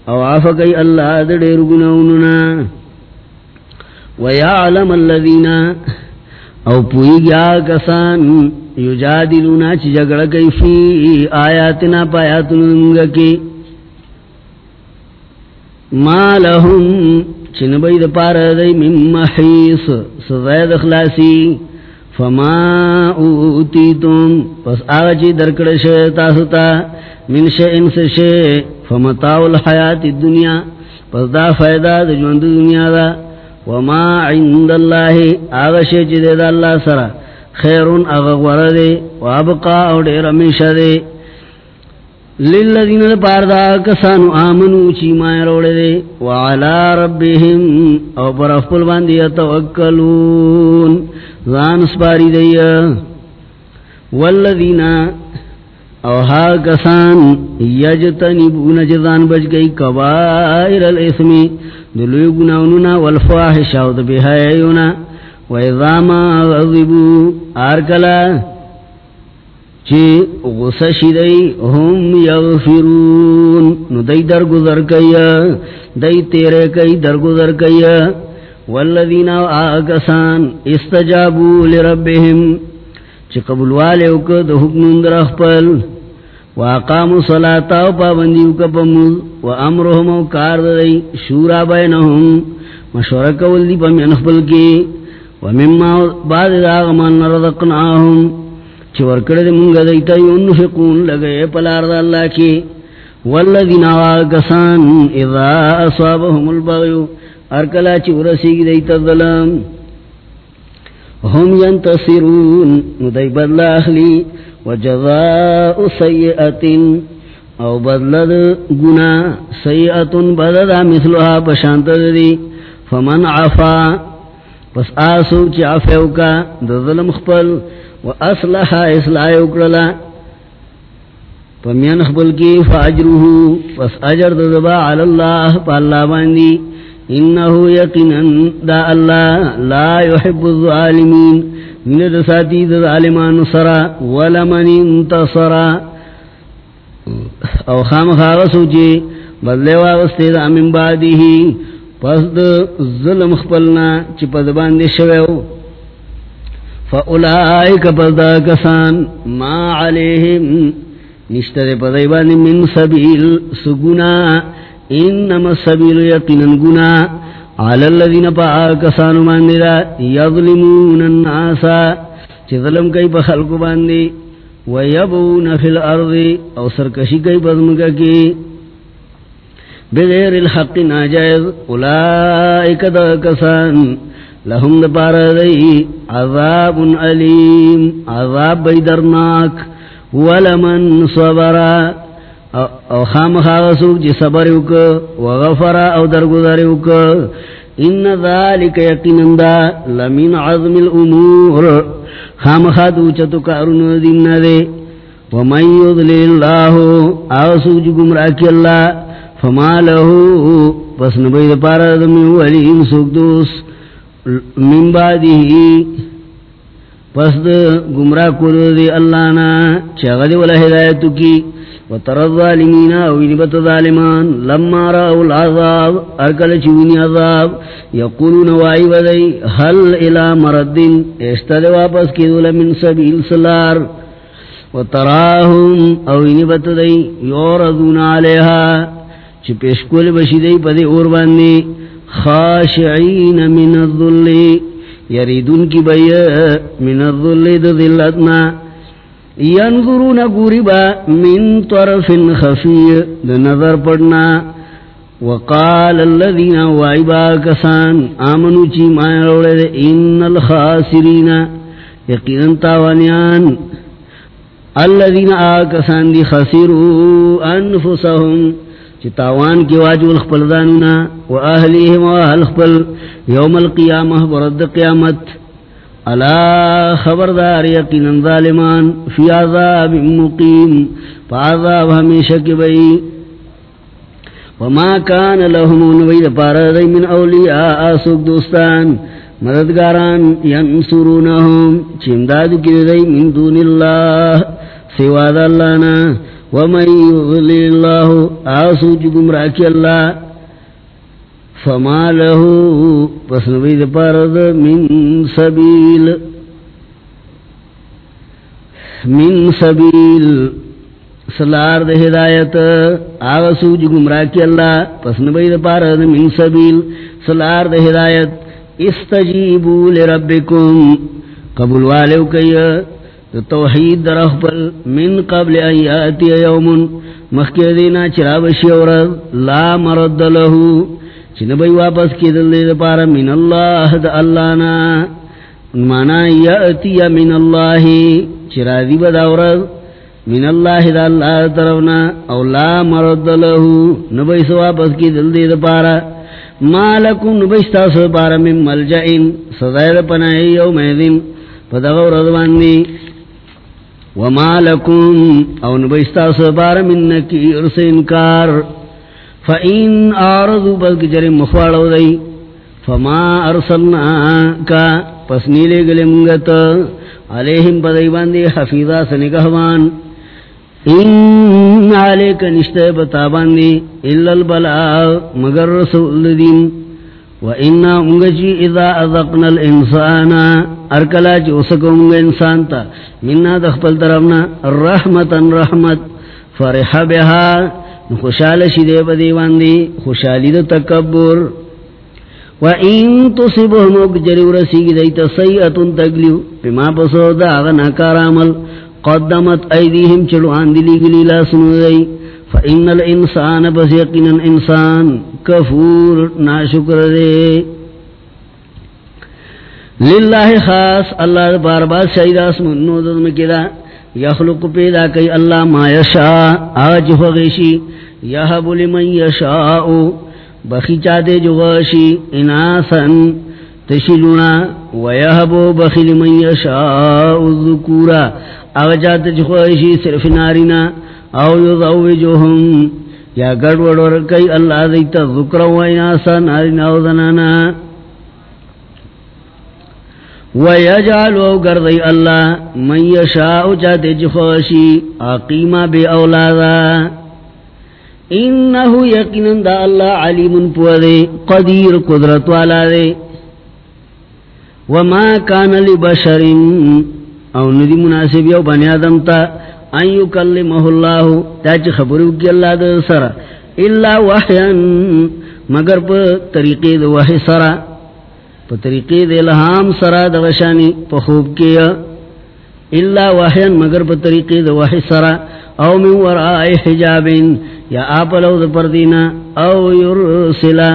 او عفا کئی اللہ دیر گناوننا ویعلم الذین او پوئی گیا کسان یجادلونا چی جگڑ کئی فی آیاتنا پایاتن پایاتنگا کی ما لهم چن بید پار دی من محیص سزید اخلاسی فما اوتیتم پس آغا چی درکڑ شیطاستا من شئن سے شے فمتاو الحیات الدنیا پس دا فائدہ دا جوند دنیا دا وما عند اللہ آغا شے چی دے دا اللہ سرا. خیرون اغغور دے، وابقا او دیر امیشہ دے. للذین پاردا کسانو آمنو چی مائے روڑے دے. وعلا ربهم او پر افپل باندی اتوکلون. زان سپاری دی والذین، او ہا کسان، یجتنبون جزان بچ گئی کبائر الاسمی دلوی گناوننا والفواحش او دبیہایونا ویضاما غضبو آرکلا چی غسش دی هم یغفرون. نو دی درگزر کیا دی تیرے کئی درگزر کیا والذین آکسان استجابو لربهم، چی قبول والے اکا دا حکم اندر اخپل واقامو صلاة و پابندی اکا پموز و امرهم و کار دی شورا بینهم مشورک والدی پمین اخپل کی، ومما بعد داغمان رضقناهم چور کڑے منگا دیتا ینفقون لگئے پلار دا اللہ کی، والذین آگسان اذا اصابهم البغیو ارکلا چور سیگ دیتا ظلم هم ینتصرون ندی بدل اخلی وجزاء سیئت او بدل گنا سیئت بدل مثلها پشانت دی فمن عفا، پس آسو چی عفیو کا دا ظلم خپل و اصلح اصلاح اکرلا پمین خبل کی فاجروہو پس اجر دبا علی اللہ، پا اللہ باندی، انہو یقنن دا اللہ لا يحب الظالمین من دساتی دا ظالمان سرا، ولمن انتصرا او خام خاغسو چی بدلے واغستے دا من بعدی ہی پس دا ظلم خپلنا چی پد باندی شویو فَأُولَئِكَ پَزْدَا كَسَان مَا عَلَيْهِمْ نِشْتَرِ پَذَيْبَانِ مِن سَبِيلِ سُگُنَا إِنَّمَا السَّبِيلُ يَقِنًا گُنَا عَلَى الَّذِينَ پَآكَسَانُ مَانِرَا يَظْلِمُونَ النَّاسَ چِ ظلم کئی پا خلق باندی وَيَبُونَ فِي الْأَرْضِ، او سرکشی کئی پزمکا کی بغیر الحق ناجائز، اولائک دا کسان، لهم دپار دی عذاب علیم، عذاب بیدرناک، ولمن صبرا. او خام خاغسوک جی صبر اوک وغفرا او درگزار اوک ان ذالک یقینن دا لمن عظم الامور. خام خادو چتو کارون دین دے ومن یضلی اللہ آسوک جی گمراکی اللہ فما لہو پس نبید پارا دمی ولیم سوک دوست. من بعده، پس گمراہ کردو دی اللہ نا چاگد والا ہدایتو کی وطر الظالمین اوینبت ظالمان لما راو العذاب ارکل چوینی عذاب. یقولون وائی ودی حل الى مردن اشتد واپس کی دولا من سبیل سلار. وطراہم اوینبت دی یوردون علیہا چی پیشکول بشی پدی اور باندی. خاشعین من الظل یریدون کی بی من الظل دو ینظرون قربا من طرف خفی نظر پڑنا. وقال الذين وعبا كسان آمنوا چی مائن روڑے دے. ان الخاسرین. یقینا تاوانیان. الذين آکسان دی خسروا انفسهم. چتاوان کی واجب الخپل دانونا. و اہلیہم و اہل خپل. یوم القیامہ، برد قیامت. الا خبردار یقینا ظالمان فی عذاب مقیم، پا عذاب ہمیشہ کی بئی وما کان لهم نوید پارا دی من اولیاء، آسوک دوستان، مددگاران ینصرونہم چمداد کی دی من دون اللہ سواد اللہ نا. ومن يضلل الله آسوج گمراك الله فما له، پس نبید پارد من سبیل. من سبیل، سلار ده ہدایت. آغا سوج گمراکی اللہ، پس نبید پارد من سبیل، سلار ده ہدایت. استجیبو لربکم. قبول والو کئی توحید در اخبر من قبل ایاتی یوم مخیر دینا چراب شیورد لا مرد لہو چن بھئی واپس کی دل دید پارا من اللہ دا اللہ نا مانا یاتی من اللہ. چرا دی بداورد من اللہ دا اللہ طرفنا. او لا مرد لہو. نبئی سو واپس کی دل دید پارا. ما لکم نبئی ستاسو پارا من ملجئن. صدائی دا پنائی یوم ایدن پدغو رضوان وما لکم. او نبیستا سبار من نکیر سے انکار. فإن آرضو بلک جرم مخوالو دی فما ارسلنا کا پس نیلے گلے منگت علیہم پدائی باندے حفیظہ سنگہوان ان علیک نشتے بتا باندے اللہ البلاغ مگر رسول دین وَإِنَّا مُنْغَجِي إِذَا أَذَقْنَا الْإِنسَانَ أَرْكَلَا جُوسَكُ مُنْغَ إِنسَانَ تَا مِنَّا دَخْبَلْ تَرَبْنَا رَحْمَةً رَحْمَةً فَرِحَ بِهَا خُشَالَ شِدَيْ بَدِيوان دي خُشَالِ دَ تَكَبُّر وَإِن تُصِبُهُمْ اُكْجَرِ وَرَسِيگِ دَيْتَ سَيْئَةٌ تَقْلِيُ بِمَا پَسَوْ دَ آغَنَا كَارَامَل قَدَّمَتْ أَيْدِيهِمْ چلوان دِلِي گِلِي سُنُو دَيْ فَإِنَّ الْإِنسَانَ بَسْ يَقِنًا إِنسَان کفور ناشکر دے. للہ خاص، اللہ بار بار شہید آسمنو ددم کدا یخلق پیدا کئی اللہ ما یشا آج ہو فغیشی یحب لمن یشاؤ بخی چاہتے جو غاشی اناسا تشلونا ویحبو بخی لمن یشاؤ الذکورا آج چاہتے جو غاشی صرف نارینا او یضوجوہم یا گڑ وڑ کئی اللہ دیتا ذکر و ایناسا نارنا و ذنانا ویجعل و اللہ من یشاء چاہتے جخوشی آقیما بے اولادا انہو یقینن دا اللہ علیم پودے قدیر قدرت والا دے۔ وما او ندی مناسب یو بنی آدم تا، ان یکلمہ اللہ تاچ خبرو کی اللہ دا سر الا وحیان مگر پا پا طریقی دا الہام سر دا غشانی پا خوب کیا الا وحیان، مگر پا طریقی دا وحی سر او من ورائی حجابین، یا آپلو دا پردینا، او یرسلا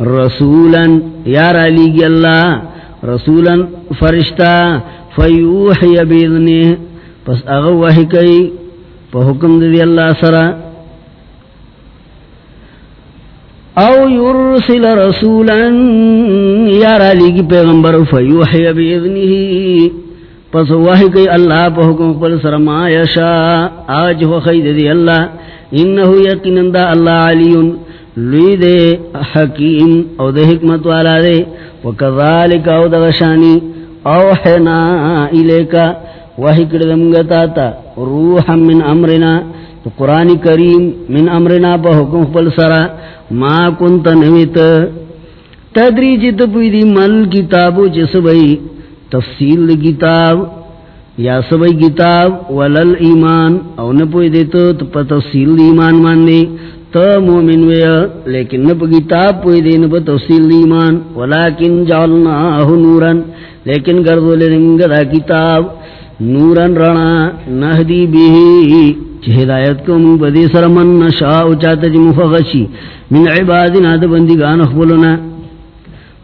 رسولا، یا رالیگی اللہ رسولا فرشتہ فیوحی بیدنی پس اغو وحی کئی پا حکم دی اللہ سرا او یرسل رسولا یارا لیگی پیغمبر فیوحی بیذنی پس وحی کئی اللہ پا حکم پل سر ما یشا، آج ہو خید دی اللہ، انہو یقینن دا اللہ علیون، لوی دے، حکیم او دے حکمت والا دے، وکذالک او دا غشانی اوحنا الیکا، وحی کردمگتا تا، روحا من امرنا تو قرآن کریم من امرنا پا حکم پل سرا ما کنت نویت تدری جت پویدی مل کتابو جس بئی. تفصیل کتاب یا سبئی کتاب ولل ایمان. او نپویدی تو پا تفصیل ایمان ماندی تو مومن ویا لیکن نپ کتاب پویدی نپ تفصیل ایمان. ولیکن جعلناہ نورا لیکن گردو لرنگ دا کتاب. نورن رنا نہدی بھی ہدایت کو من بدی سر من نشاء چاہتا جی مفغشی، من عبادنا دا بندگان اخبرنا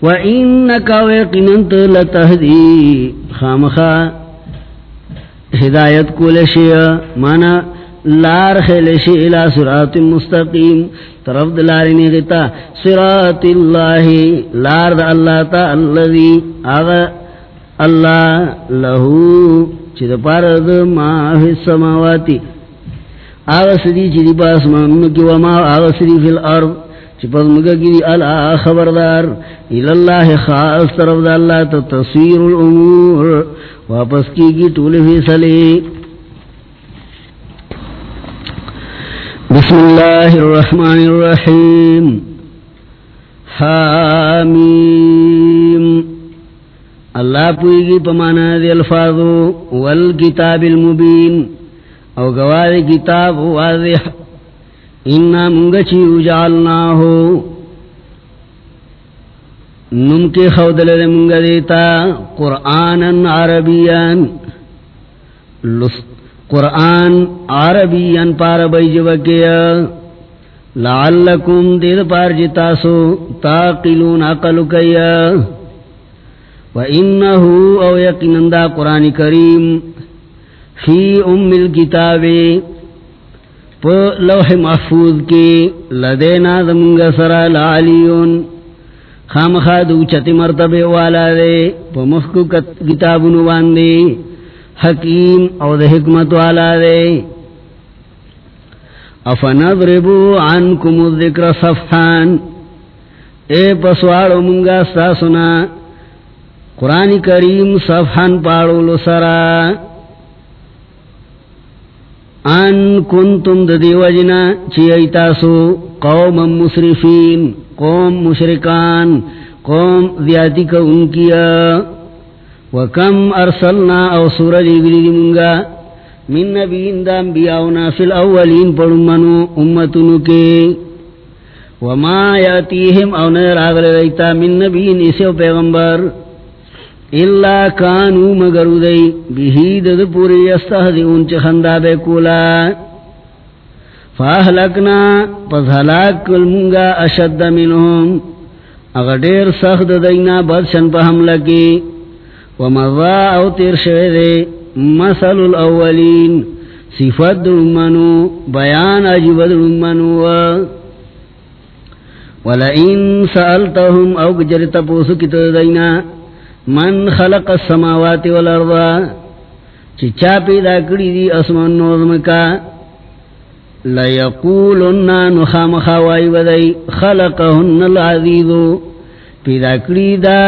وَإِنَّكَ وَيَقِنَنْتَ لَتَهْدِي خامخا ہدایت کو لشی، مانا لار خیلشی الى صراط مستقیم، طرف دلارنی غتا صراط اللہ، لار دا اللہ تا اللذی، آغا اللہ لہو چید پارد ما فی السماواتی آغا سدی چیدی پاس مانکی وما آغا سدی فی الارض چپس مگا کی دی علا خبردار۔ الاللہ خاص طرف دا اللہ تا تصویر الامور۔ واپس کی گی طول فی بسم اللہ الرحمن الرحیم۔ حامیم۔ اللہ پوئی گی پمانا دی الفاظو۔ والکتاب المبین۔ او گوار کتاب واضح. انا منگچی اجالنا ہو نم کے خودل منگ دیتا قرآن عربیان قرآن عربیان پار بیجو کیا لعلکم دید پار جی جتاسو تاقلون اقل کیا. وَإِنَّهُ او یقینندا قرآن کریم. فی ام الكتاب. پا لوح محفوظ کی لدینا دمنگ سرا لعلیون. خام خادو چتی مرتبه والا دے. پا مخکو کتاب نوان دے حکیم او دے حکمت والا دے. افنضربو عنکم الذکر صفحان. اے پسوارو منگا ساسنا قرآن کریم صفحان پاڑو لسرا ان کنتم ددی وجنا چی ایتاسو قوم مسرفین قوم مشرکان، قوم زیادی کا ان کیا وکم ارسلنا او سورج گلی منگا من نبیین دا انبیاؤنا فی الاولین پر امنو امتنو کے وما یاتیہم او نیر آگل ریتا من نبیین اسیو پیغمبر. اللہ کانو مگرو دی بہید دا پوری استہدیون چی خندا بے کولا۔ فاہلکنا پس حلاک کل منگا اشد منہم۔ اگر دیر سخت دینا بدشن پا حملہ کی۔ ومضا او تیر شوے دے۔ مثل الاولین صفت درمانو بیان عجب درمانو ولئن سألتهم او گجر تپوسو کتو دینا من خلق السماوات والارض چچا پیدا کری دی اسمان نوزم کا لیقولن نخام خوائی ودئی خلقهن العزیزو پیدا کری دا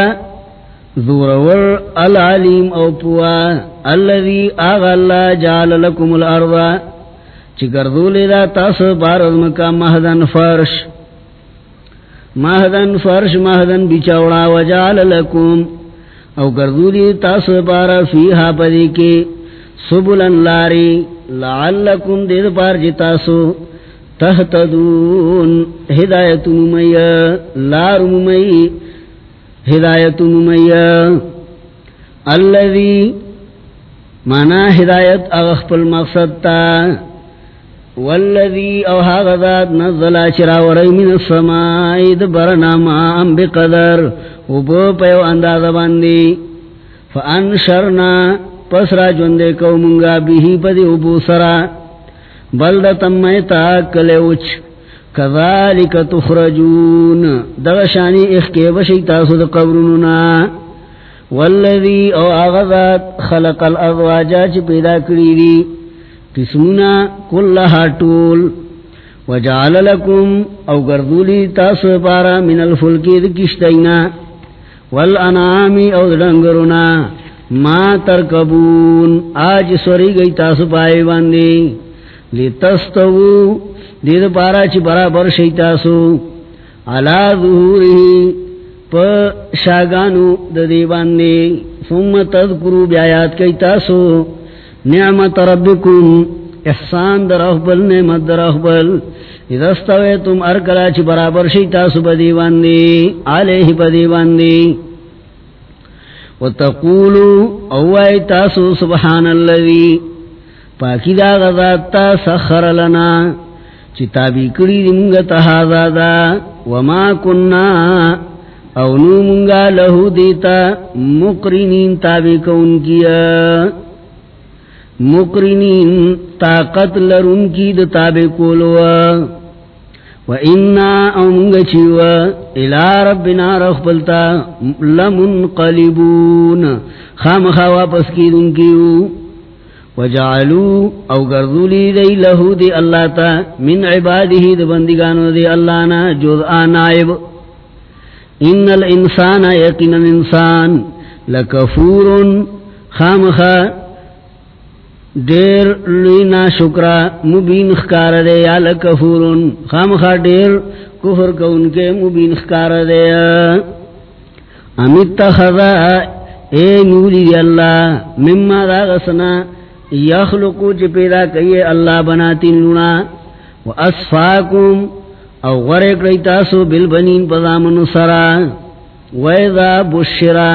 ذورور العلیم او پوا الذي اغلا جعل لكم الارض، چی چگردول دا تاس بارد مکا مہدن فرش۔ مہدن فرش، مہدن بچاوڑا وجعل لكم او گردولی تاس بارا فیہا پدی کے سبلن لاری لعلکم دید پار جتاسو تحتدون ہدایت ممی لار ممی ہدایت ممی اللذی مانا ہدایت اغخپ المقصد تا والذی اوہا غذات نزلا چرا وری من السمائی دبرنا مام بقدر وبو پیو انداز باندی فانشرنا پسرا جوندے کو منگا بیہی پدی ابو سرا بلدتا میتا کلیوچ کذالک تخرجون دغشانی اخکے بشیتا سد قبرننا والذی او آغذات خلق الارواجا چی پیدا کری دی قسمنا کلہا طول وجعل لکم او گردولی تاسو پارا من الفلکی دکشتینا والانامی او دنگرنا ما ترکبون آج سوری گئی تاسو پائے باندی لی دید پارا چی برابر شی تاسو علا ظہوری پا شاگانو ددی باندی ثم تذکرو بیایات کئی تاسو نعمت ربکم، احسان در اخبل نعمت در اخبل اذا استوے تم ارکلا چی برابر شیطا شی، تاسو بدی باندی علیہ بدی باندی وتقولو اوائی تاسو سبحان اللذی پاکی دا غذات تا سخر لنا. چی تابی کری دی منگا تحادا دا. وما کننا، او نو منگا لہو دیتا. مقرنین تابی کون کیا. مقرنین، طاقت لرن کی دا تابی کولوا وَإِنَّا أَمْغَچِوَا إِلَىٰ رَبِّنَا رَخْبَلْتَا لَمُنْقَلِبُونَ. خام خوا پس کی دن کیو وجعلوا او گردولی دی لہو دی اللہ تا من عباده دی بندگانو دی اللہ نا جزآن عیب ان الانسان یقین الانسان لکفور خام خوا دیر لینا شکرا مبین خکار دے یا لکفورن. خام خا دیر کفر کون کے مبین خکار دے. امیت تخذا اے نولی دی اللہ، مما دا غسنا یخلقو چی پیدا کئیے اللہ بناتی لنا و اسفاکم او غرق ریتاسو بالبنین پضامن سرا. و اذا بشرا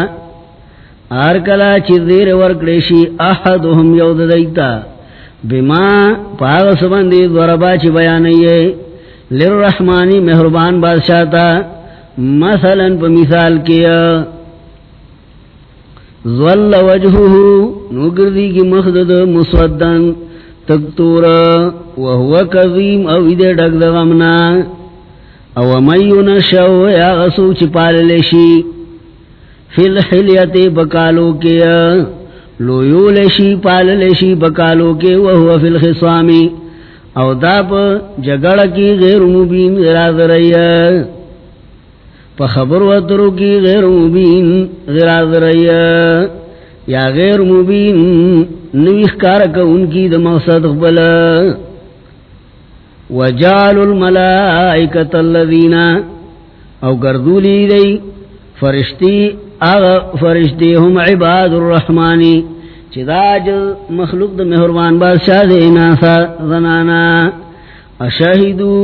آرکلا چی دیر ورکڑیشی احدهم یود دیتا بما پاغس بندی دوربا چی بیانیے لررحمانی مہربان بادشاہ تا مثلا پا مثال کیا ظل وجهه نگردی کی مخدد مسودن تکتورا وهو کظیم او ایدے ڈک دغمنا او میون شو یا غسو چی پاللشی فی الحلیت بکالو کے، لویو لشی، پال لشی بکالو کے، وہو فی الخصامی او دا پا جگڑ کی غیر مبین غراز رئی۔ پا خبر و ترو کی غیر مبین غراز رئی۔ یا غیر مبین نویخ کارکا ان کی دا مقصد غبلا وجعل الملائکت الذین، او گردولی دی فرشتی اغا فرشتی ہم عباد الرحمانی چی دا جل مخلوق دا مہربان بادشاہ دے ناسا زنانا۔ اشاہدو،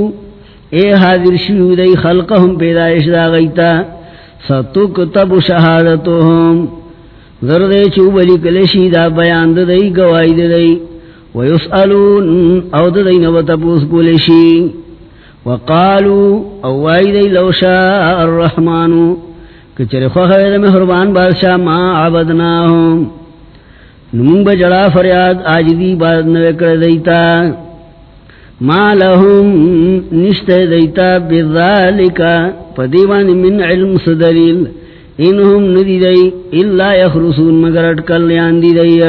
اے حاضر شیو دی خلقہم پیدایش دا غیتا۔ ستکتب شہادتوہم ذردے چوبلی کلشی دا بیان دا دی گوائی دا دی ويسألون او دين وتبوس كلشي وقالوا او وايدي لو شاء الرحمن كچر خوخه مهربان بادشاہ ما عبدناهم نمون بجڑا فریاد آج دی باد نوکر دیتا۔ ما لهم نشت دیتا بذالکا پدیوان من علم صدلیل انہم ندی دی الا یخرسون مگر اٹکل یان دی دی۔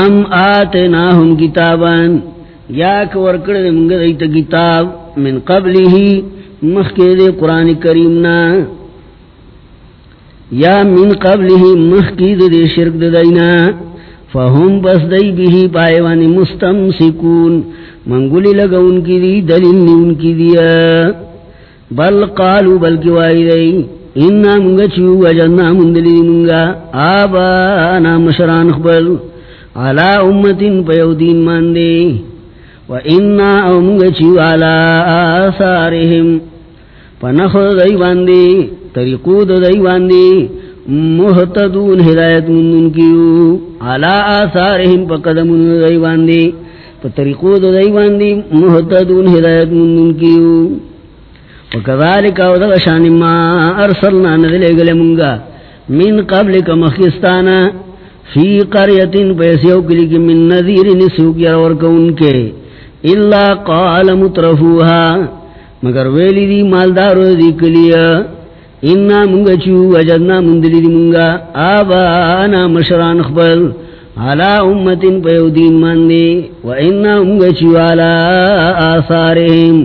ام آتناہم کتابان یا کورکڑ دے منگا دیتا کتاب من قبلی ہی مخی دے قرآن کریمنا یا من قبلی ہی مخی دے شرک دے دینا. فہم بس دی بھی پائیوانی مستمسکون. منگولی لگا ان کی دی، دلیل ان کی دیا بل قالو بلکی وائی دی، انا منگا چیو وجدنا مندلی منگا. آبانا مشران خبل. علا امتن پیو دین ماندے و انا امگچیو آثارهم پنخ دی باندے طریقو دی باندے محتدون ہدایت مندن کیو علا آثارهم پا قدم دی باندے پا طریقو محتدون ہدایت مندن کیو وکذالک او ما ارسلنا نزلے گلے منگا من قبل کا فی قریتن پیسیو کلی کی من نذیر کے اللہ قال مترفوها، مگر ویلی دی مالدارو دی کلیا انا منگا چو وجدنا مندلی دی منگا آبانا مشران خبر علا امتن پیو دین ماندے و انا منگا چو علا آثارهم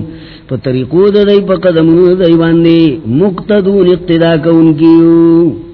پا طریقو دا دی، پا قدمو دی باندے، مقتدون اقتدا کون کیو۔